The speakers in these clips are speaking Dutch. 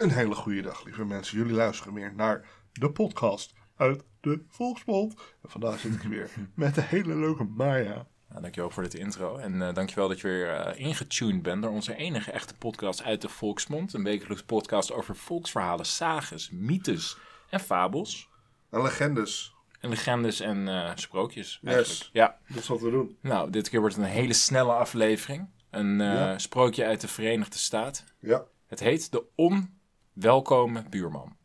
Een hele goede dag, lieve mensen. Jullie luisteren weer naar de podcast uit de Volksmond. En vandaag zit ik weer met de hele leuke Maya. Nou, dankjewel voor dit intro. En uh, dankjewel dat je weer uh, ingetuned bent door onze enige echte podcast uit de Volksmond. Een wekelijks podcast over volksverhalen, sages, mythes en fabels. En legendes. En legendes en uh, sprookjes. Yes. Ja. Dat is wat we doen. Nou, dit keer wordt het een hele snelle aflevering. Een ja. sprookje uit de Verenigde Staten. Ja. Het heet De Onwelkome Buurman.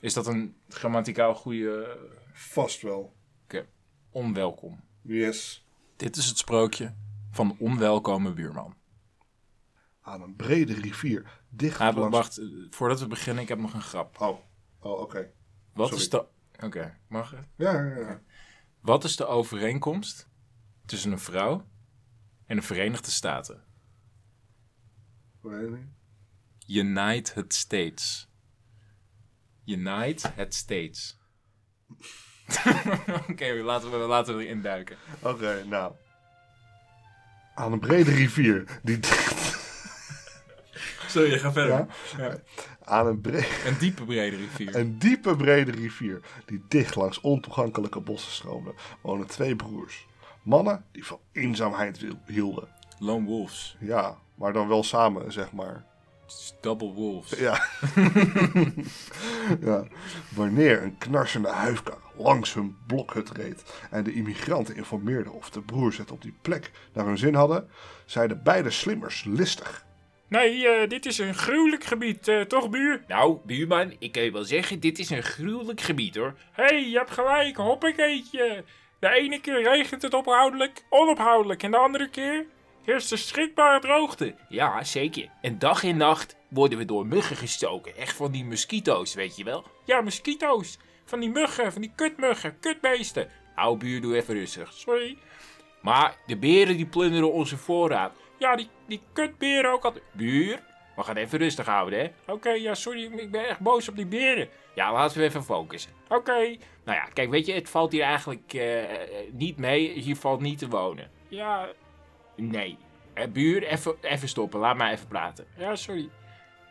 Is dat een grammaticaal goede... Vast wel. Oké. Onwelkom. Yes. Dit is het sprookje van de onwelkome buurman. Aan een brede rivier, dicht ah, langs... Wacht, voordat we beginnen, ik heb nog een grap. Oh, oh oké. Wat Sorry. is de... Oké, mag het? Ja, ja, ja. Wat is de overeenkomst tussen een vrouw en de Verenigde Staten? Weet niet. United States. United States. Oké, okay, laten, we, laten we erin duiken. Oké, okay, nou. Aan een brede rivier die Sorry, ga verder. Ja? Ja. Aan een, bre een diepe brede rivier. een diepe brede rivier die dicht langs ontoegankelijke bossen stroomde, wonen twee broers. Mannen die van eenzaamheid hielden. Lone wolves. Ja, maar dan wel samen, zeg maar. Double wolves. Ja. ja. Wanneer een knarsende huifkar langs hun blokhut reed en de immigranten informeerden of de broers het op die plek naar hun zin hadden, zeiden beide slimmers listig. Nee, uh, dit is een gruwelijk gebied, uh, toch buur? Nou, buurman, ik kan je wel zeggen, dit is een gruwelijk gebied hoor. Hé, hey, je hebt gelijk, hoppakeetje. De ene keer regent het ophoudelijk, onophoudelijk en de andere keer heerst er schrikbare droogte. Ja, zeker. En dag en nacht worden we door muggen gestoken. Echt van die mosquito's, weet je wel? Ja, mosquito's. Van die muggen, van die kutmuggen, kutbeesten. Nou, buur, doe even rustig. Sorry. Maar de beren die plunderen onze voorraad. Ja, die, die kutberen ook altijd. Buur, we gaan even rustig houden, hè? Oké, okay, ja, sorry, ik ben echt boos op die beren. Ja, laten we even focussen. Oké. Okay. Nou ja, kijk, weet je, het valt hier eigenlijk uh, niet mee. Hier valt niet te wonen. Ja. Nee. Uh, buur, even, stoppen. Laat mij even praten. Ja, sorry.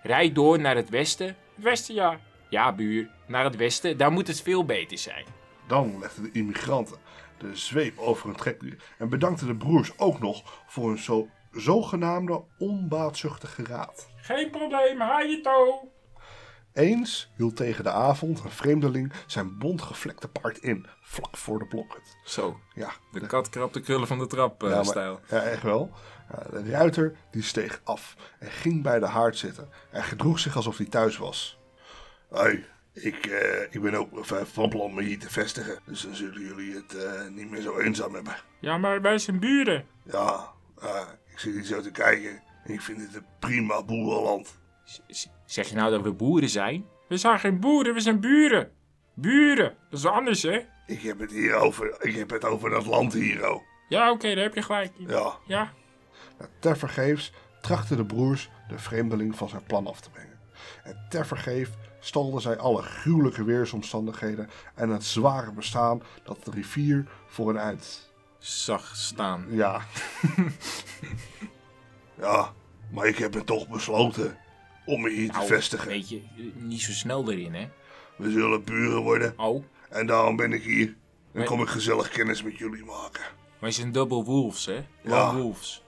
Rijd door naar het westen. Het westen, ja. Ja, buur. Naar het westen. Daar moet het veel beter zijn. Dan legden de immigranten de zweep over hun trekdier en bedankten de broers ook nog voor hun zo, zogenaamde onbaatzuchtige raad. Geen probleem, je toe. Eens hield tegen de avond een vreemdeling zijn bontgevlekte paard in, vlak voor de blokhut. Zo, Ja, de kat krabt de krullen van de trap uh, Ja, maar- stijl. ja echt wel. Ja, de ruiter die steeg af en ging bij de haard zitten en gedroeg zich alsof hij thuis was. Hoi, ik, eh, ik ben ook van van plan me hier te vestigen, dus dan zullen jullie het eh, niet meer zo eenzaam hebben. Ja, maar wij zijn buren. Ja, eh, ik zit hier zo te kijken en ik vind het een prima boerenland. Zeg je nou dat we boeren zijn? We zijn geen boeren, we zijn buren. Buren, dat is anders, hè? Ik heb het hier over, ik heb het over dat land hier, oh. Ja, oké, daar heb je gelijk in. Ja, Ja, Nou, tevergeefs trachten de broers de vreemdeling van zijn plan af te brengen. En tevergeef stalden zij alle gruwelijke weersomstandigheden en het zware bestaan dat de rivier voor hen uit. Zag staan. Ja. ja, maar ik heb het toch besloten om me hier te Nou, vestigen. Weet je, niet zo snel erin, hè? We zullen buren worden Oh, en daarom ben ik hier. Dan Maar- kom ik gezellig kennis met jullie maken. Maar je zijn double wolves, hè? Ja. Lone wolves.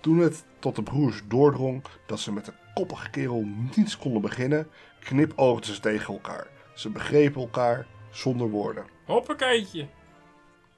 Toen het tot de broers doordrong dat ze met de koppige kerel niets konden beginnen, knipoogden ze tegen elkaar. Ze begrepen elkaar zonder woorden. hoppakeetje.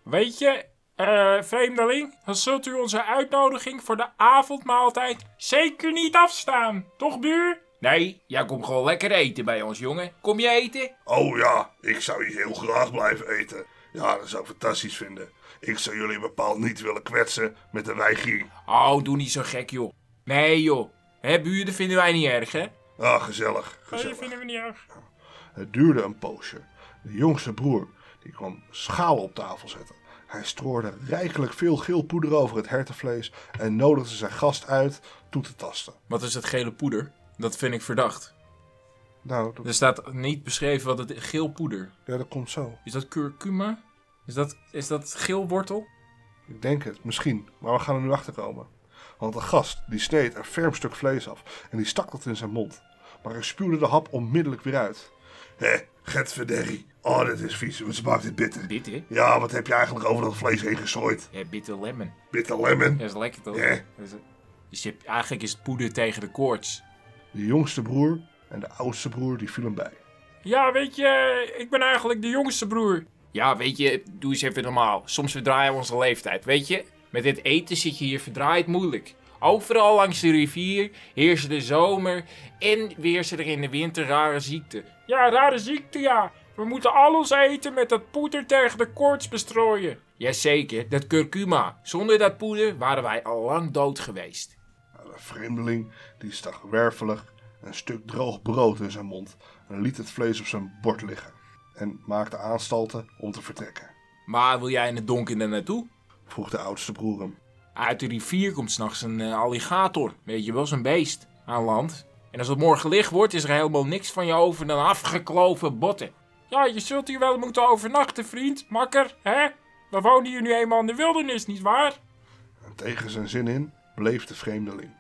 Weet je, eh, vreemdeling, dan zult u onze uitnodiging voor de avondmaaltijd zeker niet afstaan. Toch, buur? nee, jij komt gewoon lekker eten bij ons, jongen. Kom je eten? Oh ja, ik zou hier heel graag blijven eten. Ja, dat zou ik fantastisch vinden. Ik zou jullie bepaald niet willen kwetsen met een weigering. Oh, doe niet zo gek, joh. Nee, joh. Hè, buur, dat vinden wij niet erg, hè? Ah, gezellig, Nee, dat gezellig. vinden we niet erg. Het duurde een poosje. De jongste broer die kwam schalen op tafel zetten. Hij stroorde rijkelijk veel geel poeder over het hertenvlees en nodigde zijn gast uit toe te tasten. Wat is het gele poeder? Dat vind ik verdacht. Nou, dat, Er staat niet beschreven wat het geel poeder. ja, dat komt zo. Is dat curcuma? Is dat, is dat geel wortel? Ik denk het, misschien, maar we gaan er nu achter komen. Want de gast die sneed een ferm stuk vlees af en die stak dat in zijn mond. maar hij spuwde de hap onmiddellijk weer uit. Hé, Getverderrie. Oh, dit is vies. Wat smaakt dit bitter? Hè? Ja, wat heb je eigenlijk over dat vlees heen gegooid? Ja, bitter lemon. Bitter lemon. Dat is lekker toch? Ja. Is- Dus je hebt, eigenlijk is het poeder tegen de koorts. De jongste broer en de oudste broer die vielen bij. Ja, weet je, ik ben eigenlijk de jongste broer. Ja, weet je, doe eens even normaal. Soms verdraaien we onze leeftijd, weet je? Met dit eten zit je hier verdraaid moeilijk. Overal langs de rivier heersen de zomer en weersen er in de winter rare ziekten. Ja, rare ziekte, ja. We moeten alles eten met dat poeder tegen de koorts bestrooien. Jazeker, dat curcuma. Zonder dat poeder waren wij al lang dood geweest. De vreemdeling die stak wervelig een stuk droog brood in zijn mond en liet het vlees op zijn bord liggen. En maakte aanstalten om te vertrekken. Maar wil jij in het donker er naartoe? Vroeg de oudste broer hem. Uit de rivier komt s'nachts een eh, alligator. Weet je wel, zo'n beest. Aan land. En als het morgen licht wordt, is er helemaal niks van je over dan afgekloven botten. Ja, je zult hier wel moeten overnachten, vriend. Makker, hè? We wonen hier nu eenmaal in de wildernis, nietwaar? En tegen zijn zin in bleef de vreemdeling.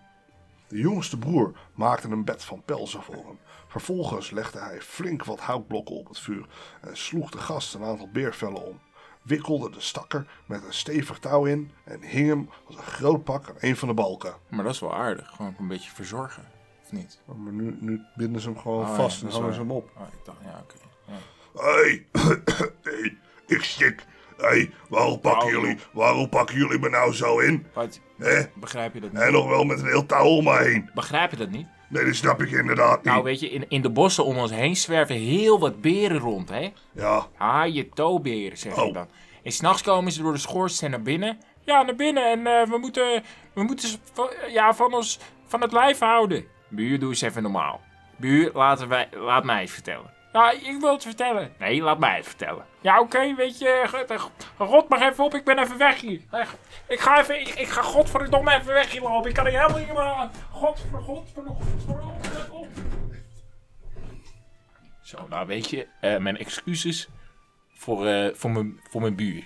De jongste broer maakte een bed van pelzen voor hem. Vervolgens legde hij flink wat houtblokken op het vuur en sloeg de gast een aantal beervellen om. Wikkelde de stakker met een stevig touw in en hing hem als een groot pak aan een van de balken. Maar dat is wel aardig. Gewoon een beetje verzorgen. Of niet? Maar nu, nu binden ze hem gewoon Oh, vast en hangen ze hem op. Oh, ik dacht, ja, oké. Ja. Hé, hey, ik stik. Hé, waarom pakken Nou, jullie, waarom pakken jullie me nou zo in? Wat? Begrijp je dat niet? En nog wel met een heel touw om me heen. Begrijp je dat niet? Nee, dat snap ik inderdaad niet. Nou, weet je, in, in de bossen om ons heen zwerven heel wat beren rond, hè? Ja, Haaien, tooberen, zeg Oh. ik dan. En s'nachts komen ze door de schoorsteen naar binnen. Ja, naar binnen en eh, we moeten, we moeten ze van, ja, van ons van het lijf houden. Buur, doe eens even normaal. Buur, laten wij, laat mij het vertellen. Ja, ik wil het vertellen. Nee, laat mij het vertellen. Ja, oké, weet je, rot maar even op, ik ben even weg hier. Ik ga even, ik, ik ga godverdomme even weg hier lopen. Ik kan er helemaal niet meer aan. Godver, godverdomme, godverdomme. Zo, nou weet je, eh, mijn excuses voor, eh, voor, mijn, voor mijn buur.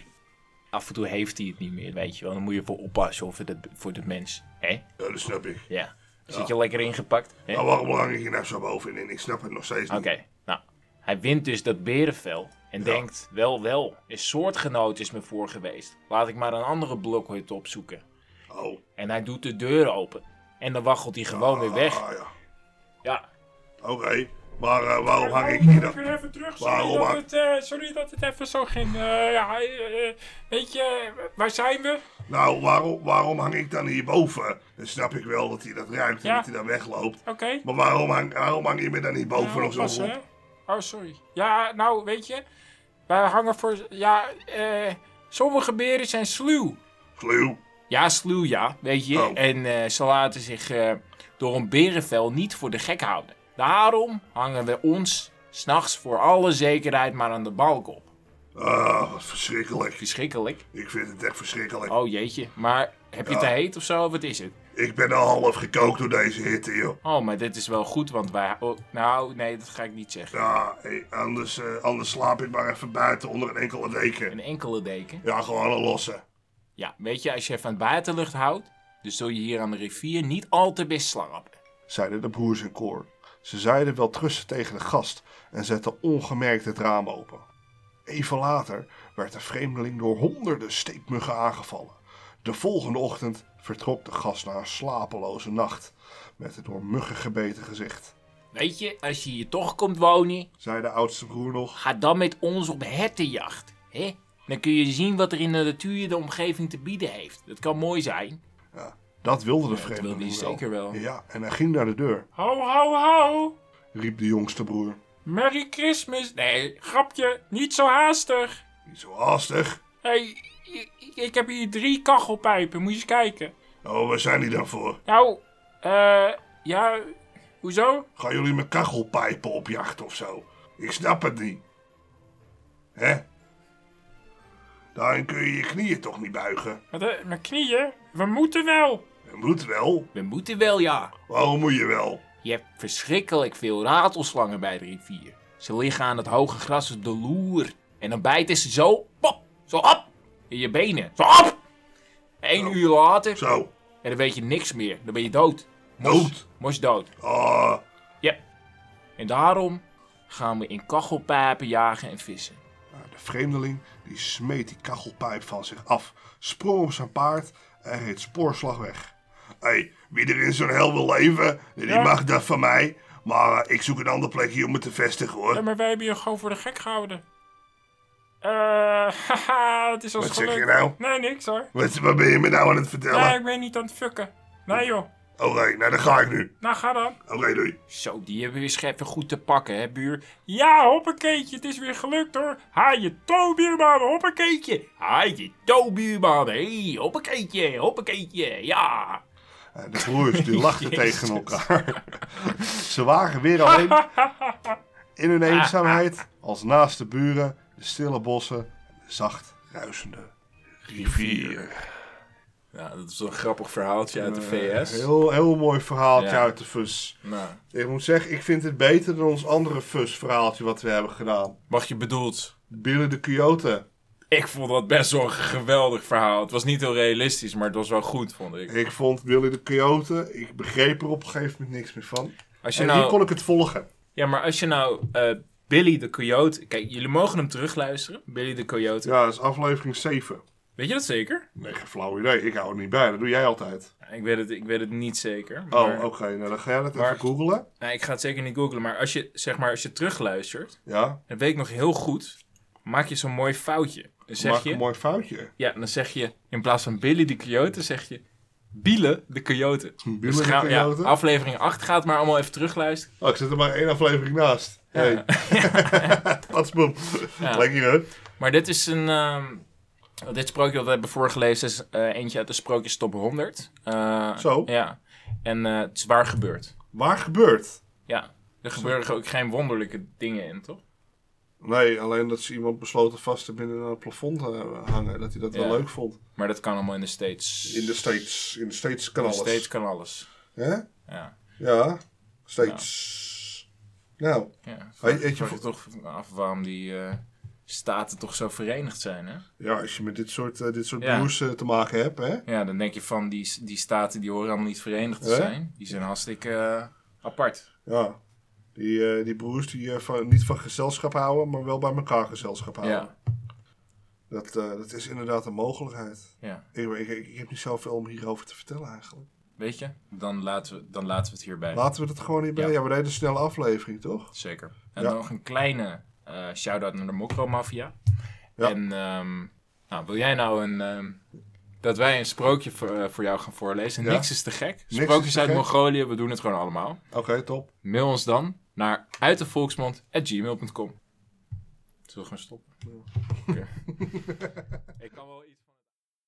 Af en toe heeft hij het niet meer, weet je wel. Dan moet je voor oppassen voor de, voor de mens. Hè? ja, dat snap ik. Ja. Zit je lekker ingepakt? hè? Maar waarom hang ik hier nou zo bovenin? Ik snap het nog steeds niet. Oké, nou. Hij wint dus dat berenvel. En denkt, wel, wel, een soortgenoot is me voor geweest. Laat ik maar een andere blokhut opzoeken. Oh, En hij doet de deur open. En dan waggelt hij gewoon weer weg. Ah, ja. Ja, Oké, maar eh, waarom hang ik hier dan? Even terug. Sorry Waarom dat, het, eh, sorry dat het even zo ging. Eh, ja, weet je, waar zijn we? Nou, waarom, waarom hang ik dan hierboven? Dan snap ik wel dat hij dat ruikt en Ja. dat hij dan wegloopt. Oké. Maar waarom hang, waarom hang je me dan niet boven Ja, nog zo op? Oh, sorry. Ja, nou, weet je, wij hangen voor. Ja, eh. Sommige beren zijn sluw. Sluw. ja sluw ja, weet je. Oh. En eh, ze laten zich eh, door een berenvel niet voor de gek houden. Daarom hangen we ons s'nachts voor alle zekerheid maar aan de balk op. Ah, wat verschrikkelijk. Verschrikkelijk. Ik vind het echt verschrikkelijk. Oh jeetje, maar heb je Ja. te heet of zo? Wat is het? Ik ben al half gekookt door deze hitte, joh. Oh, maar dit is wel goed, want wij... oh, nou, nee, dat ga ik niet zeggen. Ja, hey, anders, eh, anders slaap ik maar even buiten onder een enkele deken. Een enkele deken. Ja, gewoon een losse. Ja, weet je, als je van buitenlucht houdt, dus zul je hier aan de rivier niet al te best slapen. zeiden de broers in koor. Ze zeiden wel trusten tegen de gast en zetten ongemerkt het raam open. Even later werd de vreemdeling door honderden steekmuggen aangevallen. De volgende ochtend vertrok de gast na een slapeloze nacht met het door muggen gebeten gezicht. Weet je, als je hier toch komt wonen, Zei de oudste broer nog. ga dan met ons op hertenjacht. Hè? Dan kun je zien wat er in de natuur de omgeving te bieden heeft. Dat kan mooi zijn. Ja, dat wilde de dat vreemdeling wilde hij zeker wel. Ja, en hij ging naar de deur, Ho, ho, ho. riep de jongste broer. Merry Christmas. Nee, grapje, niet zo haastig. Niet zo haastig. Hé, hey, ik, ik heb hier drie kachelpijpen, moet je eens kijken. Oh, waar zijn die dan voor? Nou, eh, ja, hoezo? Gaan jullie met kachelpijpen op jacht of zo? Ik snap het niet. Hè? Daarin kun je je knieën toch niet buigen? Met, eh, mijn knieën? We moeten wel. Je moet wel. We moeten wel, ja. Waarom moet je wel? Je hebt verschrikkelijk veel ratelslangen bij de rivier. Ze liggen aan het hoge gras op de loer. En dan bijten ze zo, pop, zo op, in je benen. Zo op! Eén uur later, Zo. en dan weet je niks meer. Dan ben je dood. Mos, Dood? Mos dood. Ah, Ja. En daarom gaan we in kachelpijpen jagen en vissen. Nou, de vreemdeling die smeet die kachelpijp van zich af, sprong op zijn paard en reed spoorslag weg. Hé, hey, wie er in zo'n hel wil leven, die Ja. mag dat van mij. Maar eh, ik zoek een ander plekje om me te vestigen hoor. Ja, maar wij hebben je gewoon voor de gek gehouden. Eh, haha, het is ons Wat zeg je nou? Nee, niks hoor. Wat, wat ben je me nou aan het vertellen? Nee, ik ben niet aan het fucken. Nee joh. Oké, nou dan ga ik nu. Nou, ga dan. Oké, doei. Zo, die hebben we eens even goed te pakken, hè, buur? Ja, hoppakeetje, het is weer gelukt hoor. Ha, je toonbuurman, hoppakeetje. Haatje, tobuurman, hé, hey, hoppakeetje, hoppakeetje, ja. En de broers die lachten Jezus. tegen elkaar. Ze waren weer alleen in hun eenzaamheid, als naast de buren, de stille bossen en de zacht ruisende rivier. Ja, dat is een grappig verhaaltje uit de Eh, VS. Heel, heel mooi verhaaltje Ja. uit de FUS. Nou, Ik moet zeggen, ik vind het beter dan ons andere FUS verhaaltje wat we hebben gedaan. wat je bedoelt. Billy de Coyote. Ik vond dat best wel een geweldig verhaal. Het was niet heel realistisch, maar het was wel goed, vond ik. Ik vond Billy de Coyote, ik begreep er op een gegeven moment niks meer van. Als je En hier nou, kon ik het volgen. ja, maar als je nou eh, Billy de Coyote... Kijk, jullie mogen hem terugluisteren. Billy de Coyote. Ja, dat is aflevering 7. Weet je dat zeker? Nee, geen flauw idee. Ik hou er niet bij. Dat doe jij altijd. Ja, Ik weet het, ik weet het niet zeker. Oh, Maar, oké. Nou, dan ga jij dat Maar- even googlen. nou, ik ga het zeker niet googlen, maar als je, zeg maar, als je terugluistert... Ja, Dan weet ik nog heel goed, maak je zo'n mooi foutje. Dan zeg maak je, een mooi foutje. ja, dan zeg je, in plaats van Billy de Coyote, zeg je Biele de Coyote. Billy Dus de ja, Coyote? aflevering 8 gaat maar allemaal even terugluisteren. Oh, ik zit er maar één aflevering naast. Hey. Patsboom. Ja. Lekker, hè? Maar dit is een, ehm, dit sprookje dat we hebben voorgelezen is eh, eentje uit de sprookjes top 100. Eh, Zo. Ja, en eh, het is waar gebeurd. Waar gebeurt? Ja, er gebeuren ook geen wonderlijke dingen in, toch? Nee, alleen dat ze iemand besloten vast te binnen aan het plafond eh, hangen. Dat hij dat wel leuk vond. Maar dat kan allemaal in de States. In de States. In de States kan In de alles. States kan alles. Hè? Ja, Ja. States. Nou, ja. Weet- weet je toch af waarom die eh, staten toch zo verenigd zijn, hè? ja, als je met dit soort, eh, dit soort Ja. broers eh, te maken hebt, hè? Ja, dan denk je van die, die staten die horen allemaal niet verenigd te zijn. Die zijn hartstikke apart. Ja. Die, die broers die van, niet van gezelschap houden, maar wel bij elkaar gezelschap houden. Ja, Dat, dat is inderdaad een mogelijkheid. ja. Ik, ik, ik heb niet zoveel om hierover te vertellen eigenlijk. Weet je? Dan laten we, dan laten we het hierbij. Laten we het gewoon hierbij. Ja, Ja. we deden een snelle aflevering, toch? Zeker. En Ja. dan nog een kleine eh shout-out naar de Mokro Mafia. Ja. En ehm, nou, wil jij nou een... ehm, dat wij een sprookje voor, eh, voor jou gaan voorlezen. Niks is te gek. Sprookjes te uit gek. Mongolië, we doen het gewoon allemaal. Oké, top. Mail ons dan naar uitdevolksmond.gmail.com Zullen we gaan stoppen? Oké.